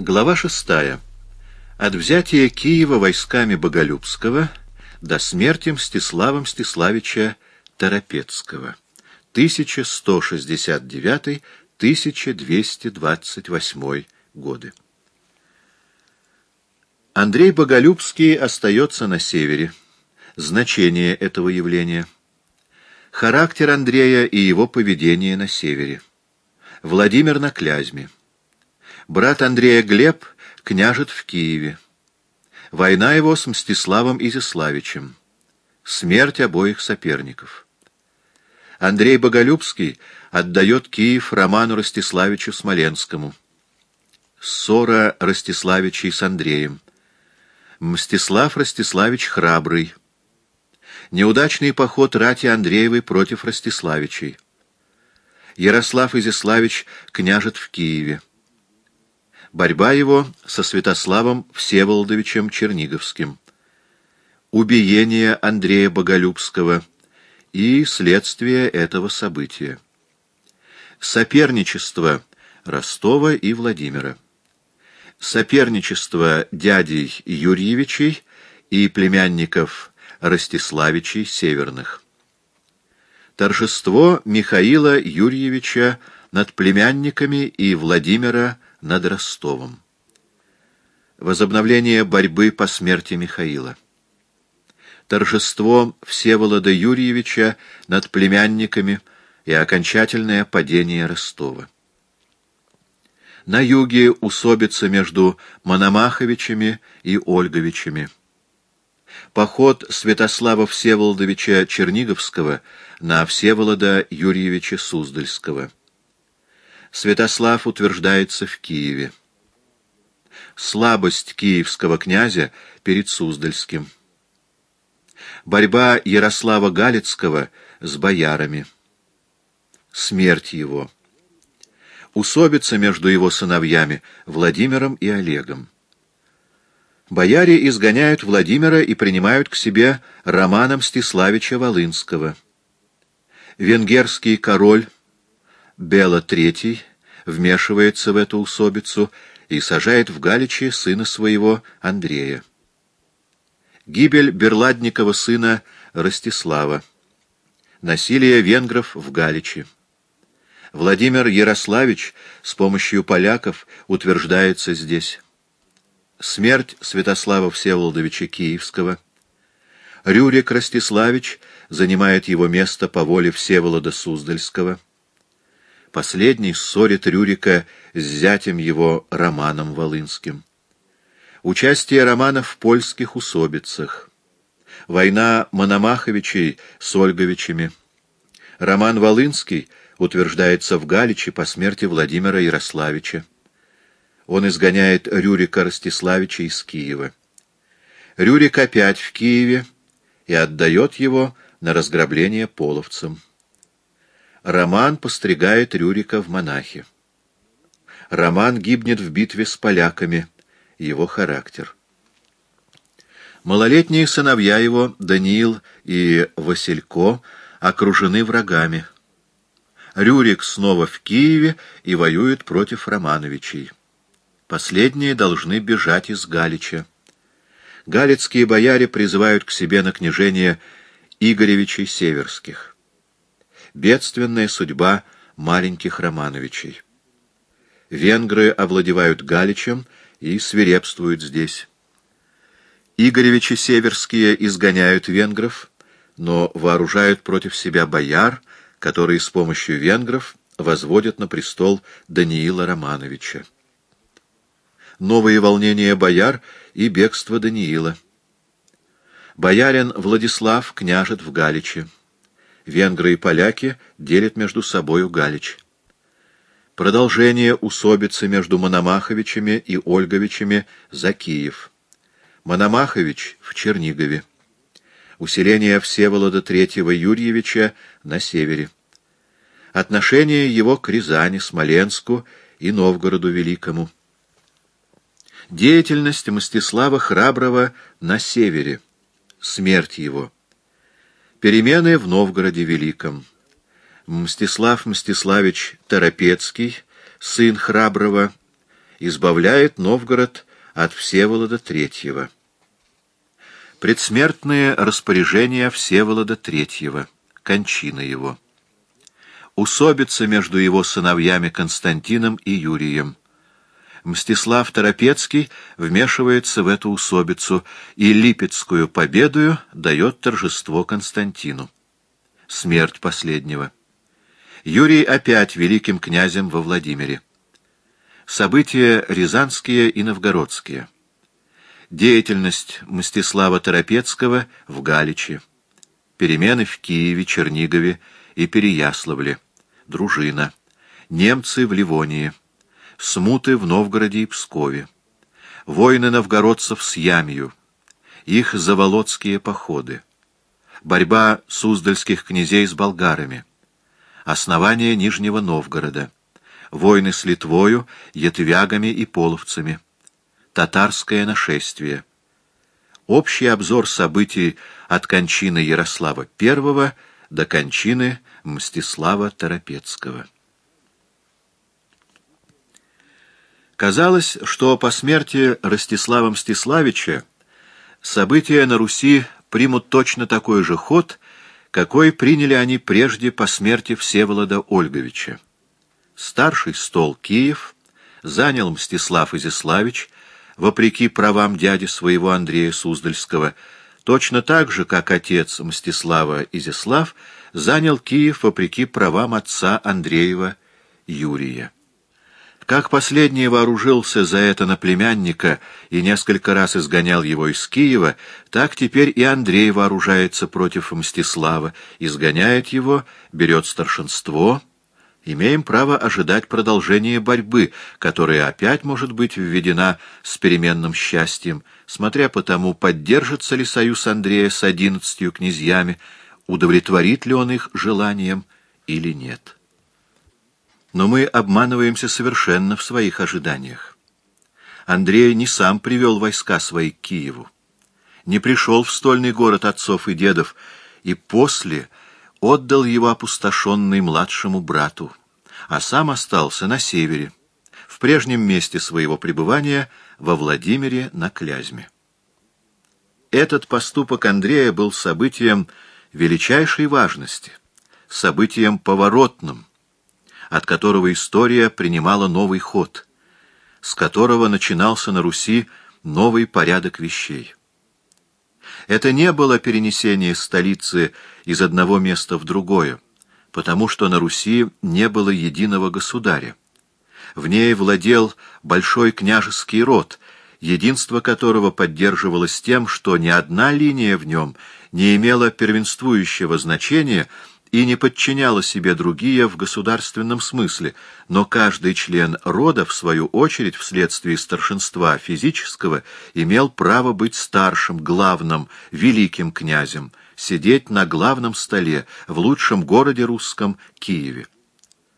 Глава шестая. От взятия Киева войсками Боголюбского до смерти Мстислава Мстиславича Торопецкого. 1169-1228 годы. Андрей Боголюбский остается на севере. Значение этого явления. Характер Андрея и его поведение на севере. Владимир на Клязьме. Брат Андрея Глеб княжит в Киеве. Война его с Мстиславом Изяславичем. Смерть обоих соперников. Андрей Боголюбский отдает Киев Роману Ростиславичу Смоленскому. Ссора Ростиславичей с Андреем. Мстислав Ростиславич храбрый. Неудачный поход рати Андреевой против Ростиславичей. Ярослав Изяславич княжит в Киеве. Борьба его со Святославом Всеволодовичем Черниговским. Убиение Андрея Боголюбского и следствие этого события. Соперничество Ростова и Владимира. Соперничество дядей Юрьевичей и племянников Ростиславичей Северных. Торжество Михаила Юрьевича над племянниками и Владимира над Ростовом. Возобновление борьбы по смерти Михаила. Торжество Всеволода Юрьевича над племянниками и окончательное падение Ростова. На юге усобица между Мономаховичами и Ольговичами. Поход Святослава Всеволодовича Черниговского на Всеволода Юрьевича Суздальского. Святослав утверждается в Киеве. Слабость киевского князя перед Суздальским. Борьба Ярослава Галицкого с боярами. Смерть его. Усобица между его сыновьями Владимиром и Олегом. Бояре изгоняют Владимира и принимают к себе Романа Мстиславича Волынского. Венгерский король Бела III вмешивается в эту усобицу и сажает в Галичи сына своего Андрея. Гибель Берладникова сына Ростислава. Насилие венгров в Галичи. Владимир Ярославич с помощью поляков утверждается здесь. Смерть Святослава Всеволодовича Киевского. Рюрик Ростиславич занимает его место по воле Всеволода Суздальского. Последний ссорит Рюрика с зятем его Романом Волынским. Участие Романа в польских усобицах. Война Мономаховичей с Ольговичами. Роман Волынский утверждается в Галиче по смерти Владимира Ярославича. Он изгоняет Рюрика Ростиславича из Киева. Рюрик опять в Киеве и отдает его на разграбление половцам. Роман постригает Рюрика в монахи. Роман гибнет в битве с поляками. Его характер. Малолетние сыновья его, Даниил и Василько, окружены врагами. Рюрик снова в Киеве и воюет против Романовичей. Последние должны бежать из Галича. Галицкие бояре призывают к себе на княжение Игоревичей Северских бедственная судьба маленьких Романовичей. Венгры овладевают Галичем и свирепствуют здесь. Игоревичи Северские изгоняют венгров, но вооружают против себя бояр, которые с помощью венгров возводят на престол Даниила Романовича. Новые волнения бояр и бегство Даниила. Боярин Владислав княжит в Галиче венгры и поляки делят между собою Галич. Продолжение усобицы между Мономаховичами и Ольговичами за Киев. Мономахович в Чернигове. Усиление Всеволода III Юрьевича на севере. Отношение его к Рязани, Смоленску и Новгороду Великому. Деятельность Мстислава Храброго на севере. Смерть его. Перемены в Новгороде Великом. Мстислав Мстиславич Торопецкий, сын Храброго, избавляет Новгород от Всеволода Третьего. Предсмертные распоряжения Всеволода Третьего, кончина его. Усобица между его сыновьями Константином и Юрием. Мстислав Торопецкий вмешивается в эту усобицу и Липецкую победою дает торжество Константину. Смерть последнего. Юрий опять великим князем во Владимире. События рязанские и новгородские. Деятельность Мстислава Торопецкого в Галиче. Перемены в Киеве, Чернигове и Переяславле. Дружина. Немцы в Ливонии. Смуты в Новгороде и Пскове. Войны новгородцев с Ямью. Их заволоцкие походы. Борьба суздальских князей с болгарами. Основание Нижнего Новгорода. Войны с Литвою, ятвягами и половцами татарское нашествие. Общий обзор событий от кончины Ярослава I до кончины Мстислава Торопецкого. Казалось, что по смерти Ростислава Мстиславича события на Руси примут точно такой же ход, какой приняли они прежде по смерти Всеволода Ольговича. Старший стол Киев занял Мстислав Изяславич, вопреки правам дяди своего Андрея Суздальского, точно так же, как отец Мстислава Изяслав занял Киев вопреки правам отца Андреева Юрия. Как последний вооружился за это на племянника и несколько раз изгонял его из Киева, так теперь и Андрей вооружается против Мстислава, изгоняет его, берет старшинство — имеем право ожидать продолжения борьбы, которая опять может быть введена с переменным счастьем, смотря по тому, поддержится ли союз Андрея с одиннадцатью князьями, удовлетворит ли он их желанием или нет. Но мы обманываемся совершенно в своих ожиданиях. Андрей не сам привел войска свои к Киеву, не пришел в стольный город отцов и дедов, и после отдал его опустошенный младшему брату, а сам остался на севере, в прежнем месте своего пребывания во Владимире на Клязьме. Этот поступок Андрея был событием величайшей важности, событием поворотным, от которого история принимала новый ход, с которого начинался на Руси новый порядок вещей. Это не было перенесение столицы из одного места в другое, потому что на Руси не было единого государя. В ней владел большой княжеский род, единство которого поддерживалось тем, что ни одна линия в нем не имела первенствующего значения и не подчиняла себе другие в государственном смысле, но каждый член рода, в свою очередь, вследствие старшинства физического, имел право быть старшим, главным, великим князем, сидеть на главном столе в лучшем городе русском Киеве.